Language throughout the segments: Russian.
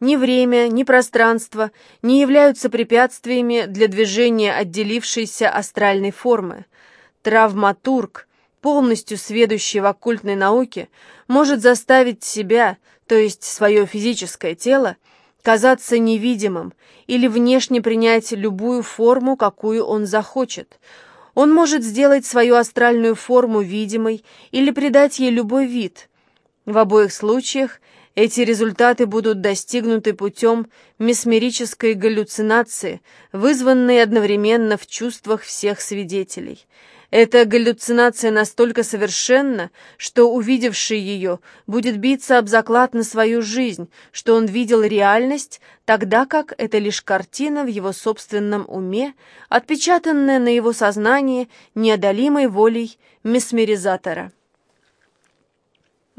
ни время, ни пространство не являются препятствиями для движения отделившейся астральной формы. Травматург, полностью сведущий в оккультной науке, может заставить себя, то есть свое физическое тело, казаться невидимым или внешне принять любую форму, какую он захочет. Он может сделать свою астральную форму видимой или придать ей любой вид. В обоих случаях эти результаты будут достигнуты путем месмерической галлюцинации, вызванной одновременно в чувствах всех свидетелей. Эта галлюцинация настолько совершенна, что увидевший ее будет биться об заклад на свою жизнь, что он видел реальность, тогда как это лишь картина в его собственном уме, отпечатанная на его сознании неодолимой волей месмеризатора.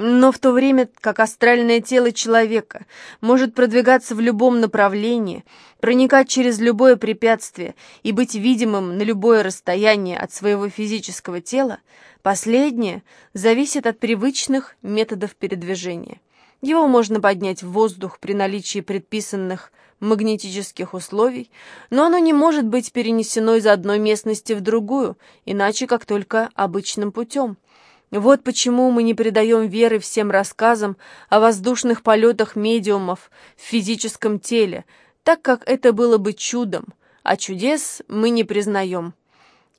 Но в то время как астральное тело человека может продвигаться в любом направлении, проникать через любое препятствие и быть видимым на любое расстояние от своего физического тела, последнее зависит от привычных методов передвижения. Его можно поднять в воздух при наличии предписанных магнетических условий, но оно не может быть перенесено из одной местности в другую, иначе как только обычным путем – вот почему мы не придаем веры всем рассказам о воздушных полетах медиумов в физическом теле, так как это было бы чудом, а чудес мы не признаем.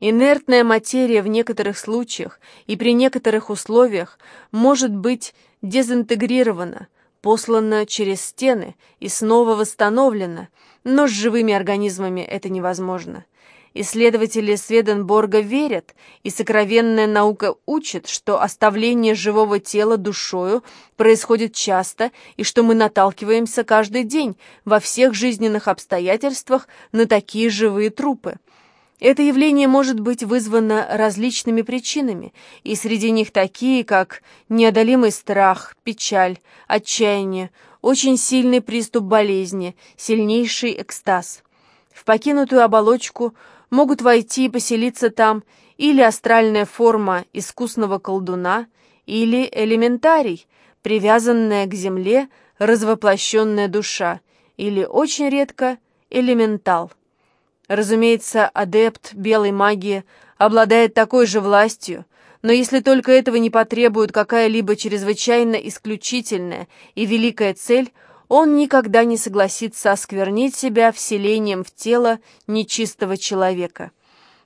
Инертная материя в некоторых случаях и при некоторых условиях может быть дезинтегрирована, послана через стены и снова восстановлена, но с живыми организмами это невозможно. Исследователи Сведенборга верят, и сокровенная наука учит, что оставление живого тела душою происходит часто, и что мы наталкиваемся каждый день во всех жизненных обстоятельствах на такие живые трупы. Это явление может быть вызвано различными причинами, и среди них такие, как неодолимый страх, печаль, отчаяние, очень сильный приступ болезни, сильнейший экстаз. В покинутую оболочку – могут войти и поселиться там или астральная форма искусного колдуна, или элементарий, привязанная к земле развоплощенная душа, или очень редко элементал. Разумеется, адепт белой магии обладает такой же властью, но если только этого не потребует какая-либо чрезвычайно исключительная и великая цель, он никогда не согласится осквернить себя вселением в тело нечистого человека.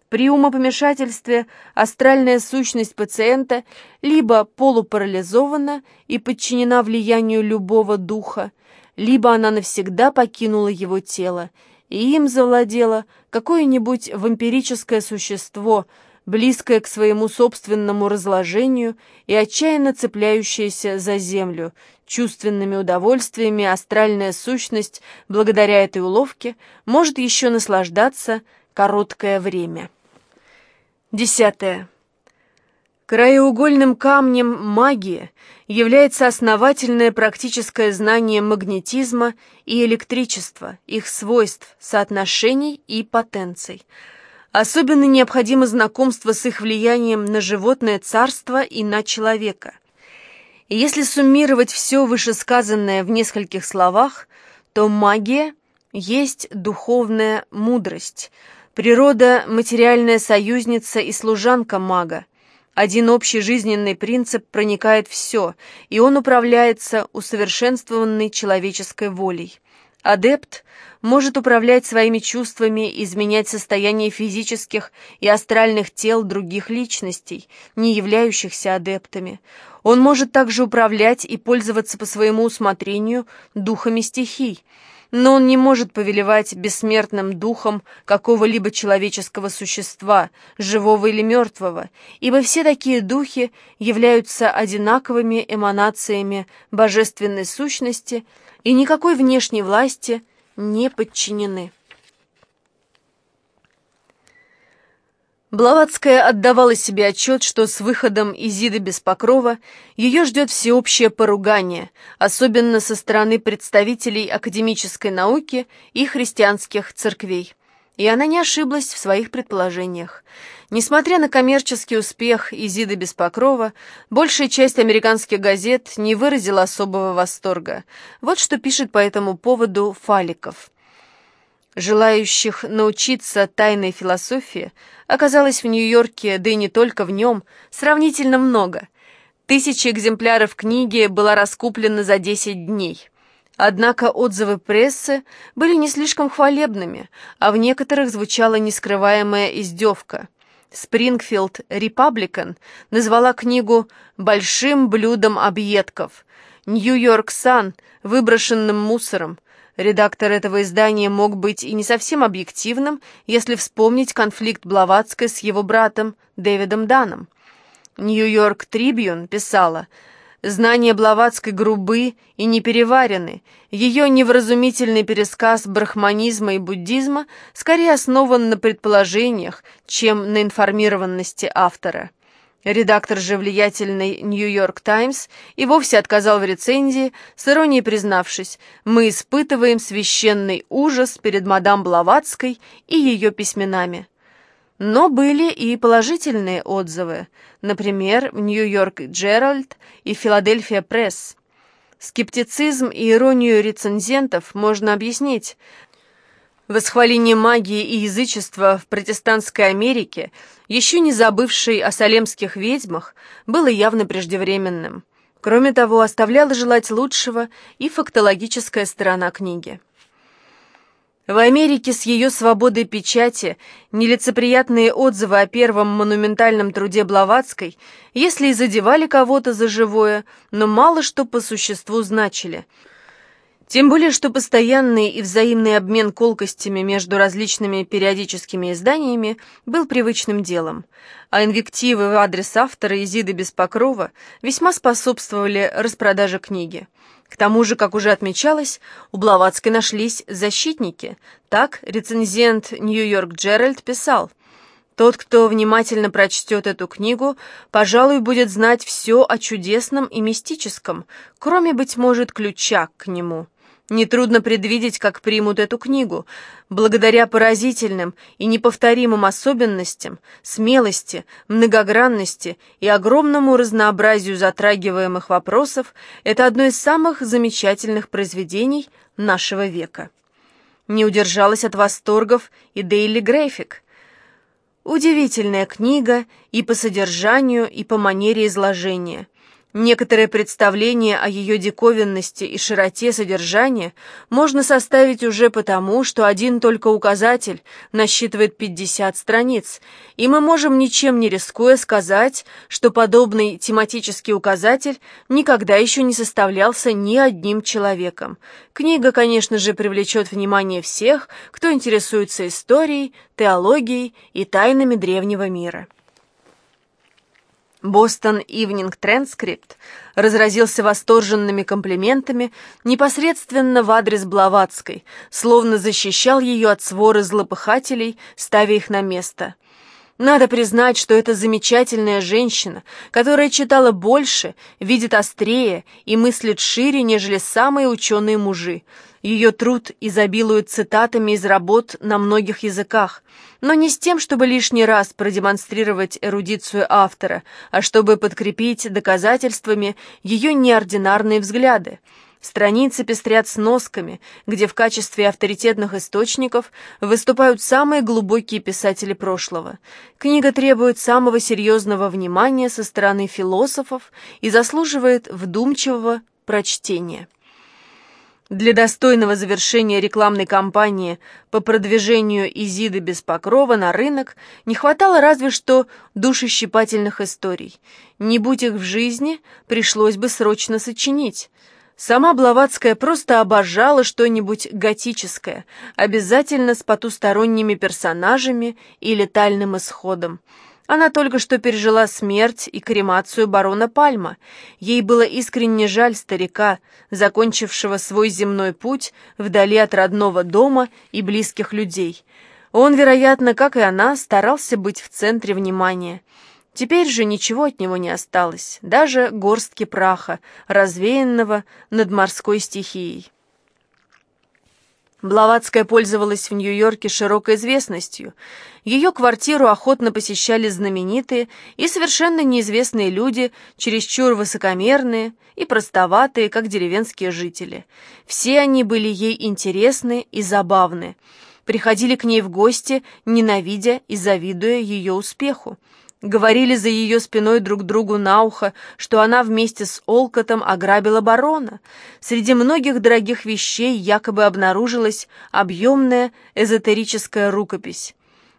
При умопомешательстве астральная сущность пациента либо полупарализована и подчинена влиянию любого духа, либо она навсегда покинула его тело, и им завладело какое-нибудь вампирическое существо, близкое к своему собственному разложению и отчаянно цепляющееся за землю, чувственными удовольствиями астральная сущность, благодаря этой уловке, может еще наслаждаться короткое время. Десятое. Краеугольным камнем магии является основательное практическое знание магнетизма и электричества, их свойств, соотношений и потенций. Особенно необходимо знакомство с их влиянием на животное царство и на человека – и если суммировать все вышесказанное в нескольких словах, то магия есть духовная мудрость, природа – материальная союзница и служанка мага. Один общий жизненный принцип проникает все, и он управляется усовершенствованной человеческой волей. Адепт может управлять своими чувствами, изменять состояние физических и астральных тел других личностей, не являющихся адептами. Он может также управлять и пользоваться по своему усмотрению духами стихий, но он не может повелевать бессмертным духом какого-либо человеческого существа, живого или мертвого, ибо все такие духи являются одинаковыми эманациями божественной сущности и никакой внешней власти не подчинены. Блаватская отдавала себе отчет, что с выходом Изиды без покрова ее ждет всеобщее поругание, особенно со стороны представителей академической науки и христианских церквей. И она не ошиблась в своих предположениях. Несмотря на коммерческий успех Изиды Беспокрова, большая часть американских газет не выразила особого восторга. Вот что пишет по этому поводу Фаликов. Желающих научиться тайной философии оказалось в Нью-Йорке, да и не только в нем, сравнительно много. Тысяча экземпляров книги была раскуплена за 10 дней. Однако отзывы прессы были не слишком хвалебными, а в некоторых звучала нескрываемая издевка. Спрингфилд Репабликан назвала книгу «большим блюдом объедков», «Нью-Йорк Сан» — выброшенным мусором. Редактор этого издания мог быть и не совсем объективным, если вспомнить конфликт Блаватской с его братом Дэвидом Даном. «Нью-Йорк Трибьюн» писала — Знания Блаватской грубы и не переварены. Ее невразумительный пересказ брахманизма и буддизма скорее основан на предположениях, чем на информированности автора. Редактор же влиятельной «Нью-Йорк Таймс» и вовсе отказал в рецензии, с иронией признавшись, «Мы испытываем священный ужас перед мадам Блаватской и ее письменами». Но были и положительные отзывы, например, в «Нью-Йорк Джеральд» и «Филадельфия Пресс». Скептицизм и иронию рецензентов можно объяснить. Восхваление магии и язычества в протестантской Америке, еще не забывшей о салемских ведьмах, было явно преждевременным. Кроме того, оставляло желать лучшего и фактологическая сторона книги. В Америке с ее свободой печати нелицеприятные отзывы о первом монументальном труде Блаватской, если и задевали кого-то за живое, но мало что по существу значили. Тем более, что постоянный и взаимный обмен колкостями между различными периодическими изданиями был привычным делом, а инвективы в адрес автора Изиды Беспокрова весьма способствовали распродаже книги. К тому же, как уже отмечалось, у Блаватской нашлись защитники. Так рецензент «Нью-Йорк Джеральд» писал «Тот, кто внимательно прочтет эту книгу, пожалуй, будет знать все о чудесном и мистическом, кроме, быть может, ключа к нему». Нетрудно предвидеть, как примут эту книгу. Благодаря поразительным и неповторимым особенностям, смелости, многогранности и огромному разнообразию затрагиваемых вопросов, это одно из самых замечательных произведений нашего века. Не удержалась от восторгов и Дейли Грейфик. Удивительная книга и по содержанию, и по манере изложения – Некоторое представление о ее диковинности и широте содержания можно составить уже потому, что один только указатель насчитывает 50 страниц, и мы можем, ничем не рискуя, сказать, что подобный тематический указатель никогда еще не составлялся ни одним человеком. Книга, конечно же, привлечет внимание всех, кто интересуется историей, теологией и тайнами древнего мира. Бостон Ивнинг Транскрипт разразился восторженными комплиментами непосредственно в адрес Блаватской, словно защищал ее от своры злопыхателей, ставя их на место. Надо признать, что это замечательная женщина, которая читала больше, видит острее и мыслит шире, нежели самые ученые мужи. Ее труд изобилует цитатами из работ на многих языках, но не с тем, чтобы лишний раз продемонстрировать эрудицию автора, а чтобы подкрепить доказательствами ее неординарные взгляды. Страницы пестрят сносками, где в качестве авторитетных источников выступают самые глубокие писатели прошлого. Книга требует самого серьезного внимания со стороны философов и заслуживает вдумчивого прочтения. Для достойного завершения рекламной кампании по продвижению Изиды без покрова на рынок не хватало разве что душещипательных историй. Не будь их в жизни, пришлось бы срочно сочинить. Сама Блаватская просто обожала что-нибудь готическое, обязательно с потусторонними персонажами и летальным исходом. Она только что пережила смерть и кремацию барона Пальма. Ей было искренне жаль старика, закончившего свой земной путь вдали от родного дома и близких людей. Он, вероятно, как и она, старался быть в центре внимания. Теперь же ничего от него не осталось, даже горстки праха, развеянного над морской стихией. Блаватская пользовалась в Нью-Йорке широкой известностью. Ее квартиру охотно посещали знаменитые и совершенно неизвестные люди, чересчур высокомерные и простоватые, как деревенские жители. Все они были ей интересны и забавны. Приходили к ней в гости, ненавидя и завидуя ее успеху. Говорили за ее спиной друг другу на ухо, что она вместе с Олкотом ограбила барона. Среди многих дорогих вещей якобы обнаружилась объемная эзотерическая рукопись.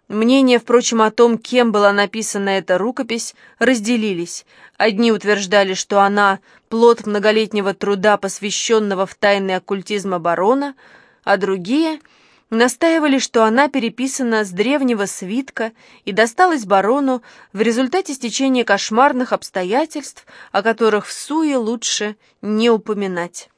Мнения, впрочем, о том, кем была написана эта рукопись, разделились. Одни утверждали, что она – плод многолетнего труда, посвященного в тайны оккультизма барона, а другие – настаивали, что она переписана с древнего свитка и досталась барону в результате стечения кошмарных обстоятельств, о которых в суе лучше не упоминать.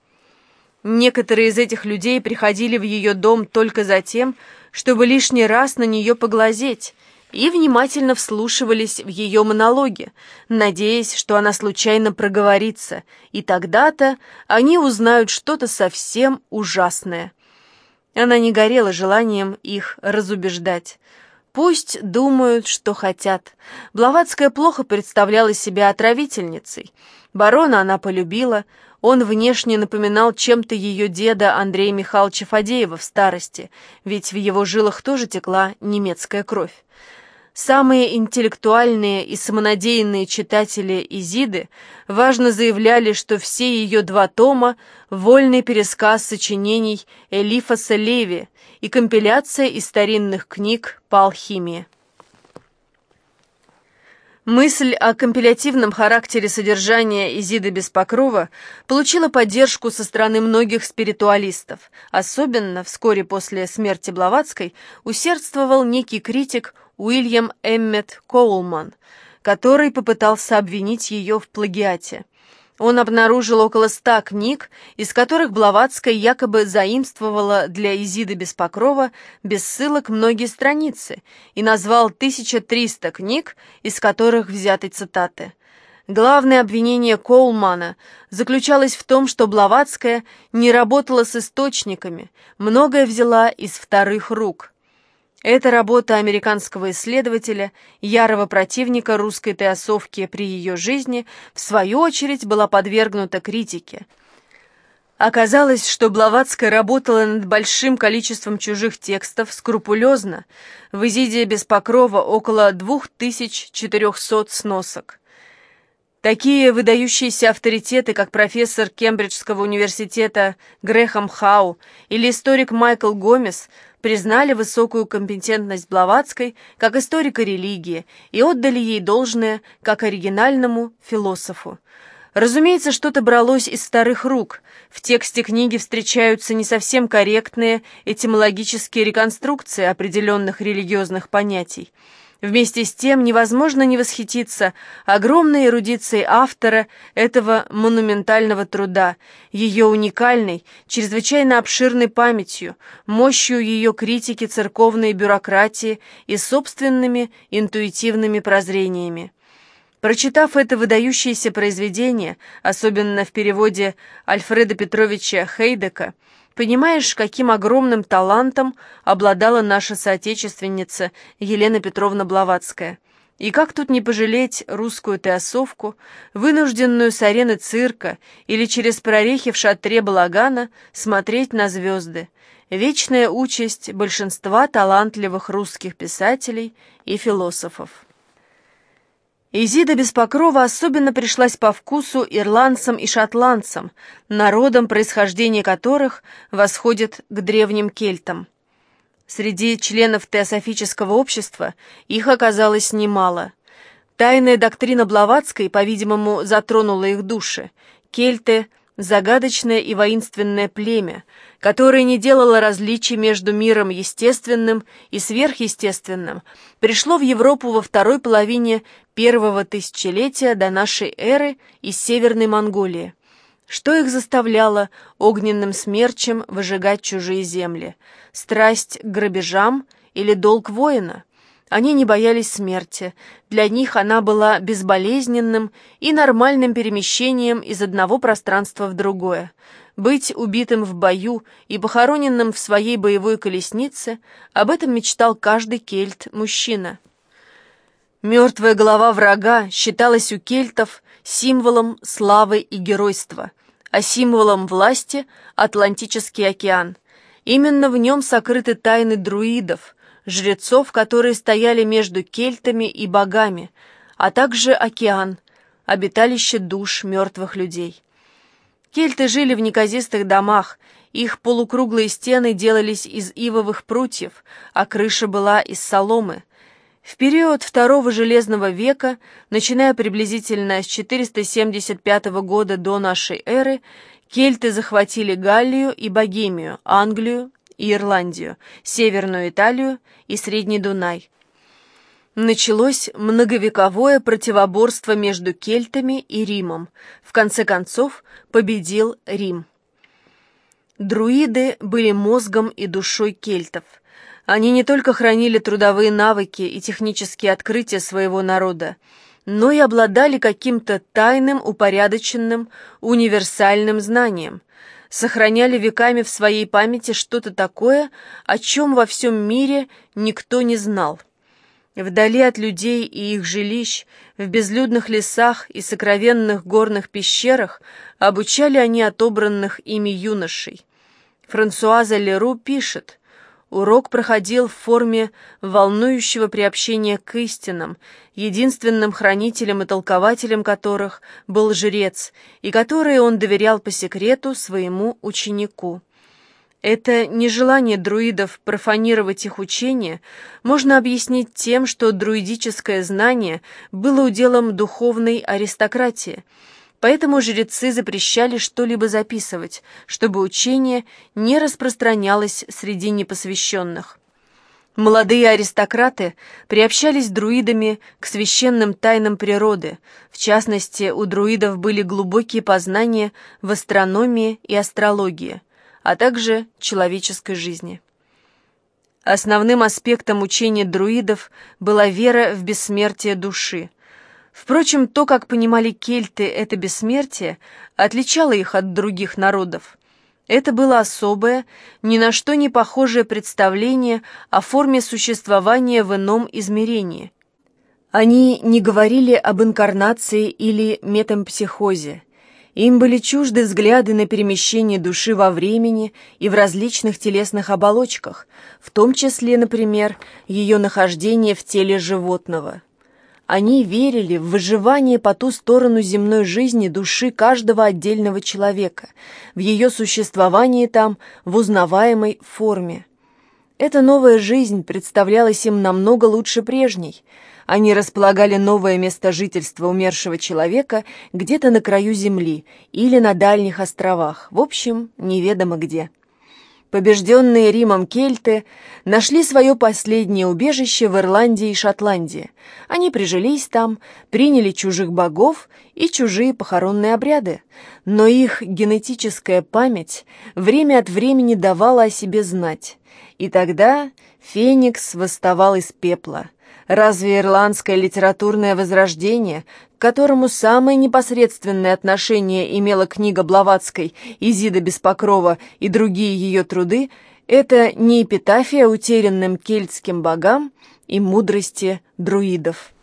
Некоторые из этих людей приходили в ее дом только за тем, чтобы лишний раз на нее поглазеть, и внимательно вслушивались в ее монологи, надеясь, что она случайно проговорится, и тогда-то они узнают что-то совсем ужасное – она не горела желанием их разубеждать. Пусть думают, что хотят. Блаватская плохо представляла себя отравительницей. Барона она полюбила, он внешне напоминал чем-то ее деда Андрея Михайловича Фадеева в старости, ведь в его жилах тоже текла немецкая кровь. Самые интеллектуальные и самонадеянные читатели Изиды важно заявляли, что все ее два тома — вольный пересказ сочинений Элифаса Леви и компиляция из старинных книг по алхимии. Мысль о компилятивном характере содержания Изиды Беспокрова получила поддержку со стороны многих спиритуалистов. Особенно вскоре после смерти Блаватской усердствовал некий критик Уильям Эммет Коулман, который попытался обвинить ее в плагиате. Он обнаружил около ста книг, из которых Блаватская якобы заимствовала для Изиды Беспокрова без ссылок многие страницы и назвал 1300 книг, из которых взяты цитаты. Главное обвинение Коулмана заключалось в том, что Блаватская не работала с источниками, многое взяла из вторых рук – эта работа американского исследователя, ярого противника русской теософки при ее жизни, в свою очередь была подвергнута критике. Оказалось, что Блаватская работала над большим количеством чужих текстов скрупулезно, в Изиде без покрова около 2400 сносок. Такие выдающиеся авторитеты, как профессор Кембриджского университета Грэхэм Хау или историк Майкл Гомес – признали высокую компетентность Блаватской как историка религии и отдали ей должное как оригинальному философу. Разумеется, что-то бралось из старых рук. В тексте книги встречаются не совсем корректные этимологические реконструкции определенных религиозных понятий. Вместе с тем невозможно не восхититься огромной эрудицией автора этого монументального труда, ее уникальной, чрезвычайно обширной памятью, мощью ее критики церковной бюрократии и собственными интуитивными прозрениями. Прочитав это выдающееся произведение, особенно в переводе Альфреда Петровича Хейдека, Понимаешь, каким огромным талантом обладала наша соотечественница Елена Петровна Блаватская. И как тут не пожалеть русскую теосовку, вынужденную с арены цирка или через прорехи в шатре балагана смотреть на звезды. Вечная участь большинства талантливых русских писателей и философов. Изида без покрова особенно пришлась по вкусу ирландцам и шотландцам, народам, происхождение которых восходит к древним кельтам. Среди членов теософического общества их оказалось немало. Тайная доктрина Блаватской, по-видимому, затронула их души. Кельты – загадочное и воинственное племя, которое не делало различий между миром естественным и сверхъестественным, пришло в Европу во второй половине первого тысячелетия до нашей эры из Северной Монголии. Что их заставляло огненным смерчем выжигать чужие земли? Страсть к грабежам или долг воина? Они не боялись смерти. Для них она была безболезненным и нормальным перемещением из одного пространства в другое. Быть убитым в бою и похороненным в своей боевой колеснице, об этом мечтал каждый кельт-мужчина. Мертвая голова врага считалась у кельтов символом славы и геройства, а символом власти — Атлантический океан. Именно в нем сокрыты тайны друидов, жрецов, которые стояли между кельтами и богами, а также океан, обиталище душ мертвых людей. Кельты жили в неказистых домах, их полукруглые стены делались из ивовых прутьев, а крыша была из соломы. В период второго железного века, начиная приблизительно с 475 года до нашей эры, кельты захватили Галлию и Богемию, Англию и Ирландию, Северную Италию и Средний Дунай. Началось многовековое противоборство между кельтами и Римом. В конце концов победил Рим. Друиды были мозгом и душой кельтов. Они не только хранили трудовые навыки и технические открытия своего народа, но и обладали каким-то тайным, упорядоченным, универсальным знанием, сохраняли веками в своей памяти что-то такое, о чем во всем мире никто не знал. Вдали от людей и их жилищ, в безлюдных лесах и сокровенных горных пещерах обучали они отобранных ими юношей. Франсуаза Леру пишет, урок проходил в форме волнующего приобщения к истинам, единственным хранителем и толкователем которых был жрец, и которые он доверял по секрету своему ученику. Это нежелание друидов профанировать их учение можно объяснить тем, что друидическое знание было уделом духовной аристократии, поэтому жрецы запрещали что-либо записывать, чтобы учение не распространялось среди непосвященных. Молодые аристократы приобщались друидами к священным тайнам природы, в частности, у друидов были глубокие познания в астрономии и астрологии – а также человеческой жизни. Основным аспектом учения друидов была вера в бессмертие души. Впрочем, то, как понимали кельты это бессмертие, отличало их от других народов. Это было особое, ни на что не похожее представление о форме существования в ином измерении. Они не говорили об инкарнации или метампсихозе, им были чужды взгляды на перемещение души во времени и в различных телесных оболочках, в том числе, например, ее нахождение в теле животного. Они верили в выживание по ту сторону земной жизни души каждого отдельного человека, в ее существование там в узнаваемой форме. Эта новая жизнь представлялась им намного лучше прежней – они располагали новое место жительства умершего человека где-то на краю земли или на дальних островах, в общем, неведомо где. Побежденные Римом кельты нашли свое последнее убежище в Ирландии и Шотландии. Они прижились там, приняли чужих богов и чужие похоронные обряды. Но их генетическая память время от времени давала о себе знать. И тогда Феникс восставал из пепла – Разве ирландское литературное возрождение, к которому самое непосредственное отношение имела книга Блаватской «Изида без покрова» и другие ее труды, это не эпитафия утерянным кельтским богам и мудрости друидов?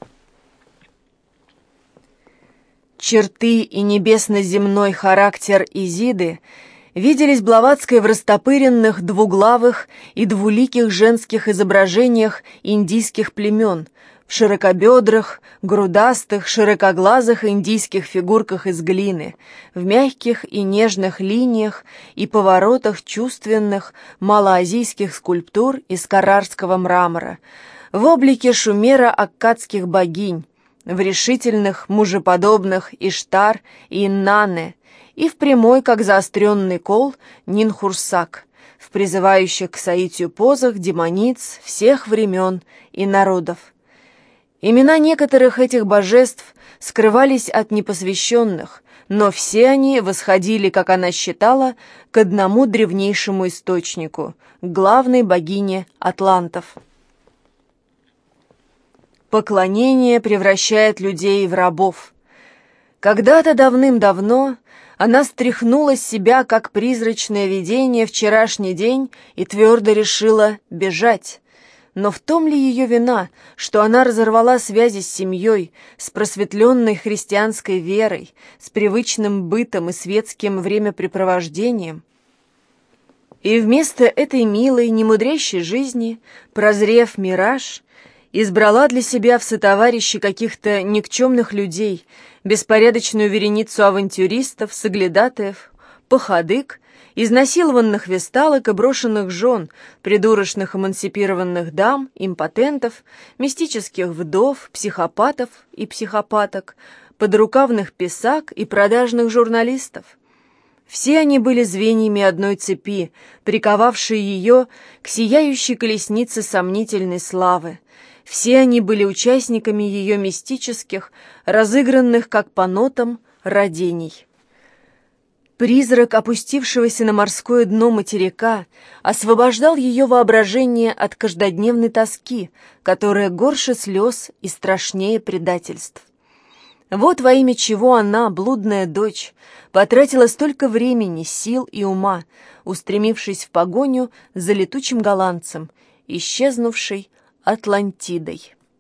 Черты и небесно-земной характер Изиды – виделись Блаватской в растопыренных, двуглавых и двуликих женских изображениях индийских племен, в широкобедрых, грудастых, широкоглазых индийских фигурках из глины, в мягких и нежных линиях и поворотах чувственных малоазийских скульптур из карарского мрамора, в облике шумера-аккадских богинь, в решительных, мужеподобных Иштар и Иннане, и в прямой, как заостренный кол, Нинхурсак, в призывающих к соитию позах демониц всех времен и народов. Имена некоторых этих божеств скрывались от непосвященных, но все они восходили, как она считала, к одному древнейшему источнику, главной богине атлантов. Поклонение превращает людей в рабов. Когда-то давным-давно Она стряхнула с себя, как призрачное видение, вчерашний день и твердо решила бежать. Но в том ли ее вина, что она разорвала связи с семьей, с просветленной христианской верой, с привычным бытом и светским времяпрепровождением? И вместо этой милой, немудрящей жизни, прозрев мираж, избрала для себя в сотоварищи каких-то никчемных людей, беспорядочную вереницу авантюристов, соглядатаев, походык, изнасилованных весталок и брошенных жен, придурочных эмансипированных дам, импотентов, мистических вдов, психопатов и психопаток, подрукавных писак и продажных журналистов. Все они были звеньями одной цепи, приковавшей ее к сияющей колеснице сомнительной славы, все они были участниками ее мистических, разыгранных как по нотам, родений. Призрак, опустившегося на морское дно материка, освобождал ее воображение от каждодневной тоски, которая горше слез и страшнее предательств. Вот во имя чего она, блудная дочь, потратила столько времени, сил и ума, устремившись в погоню за летучим голландцем, исчезнувшей Атлантидой.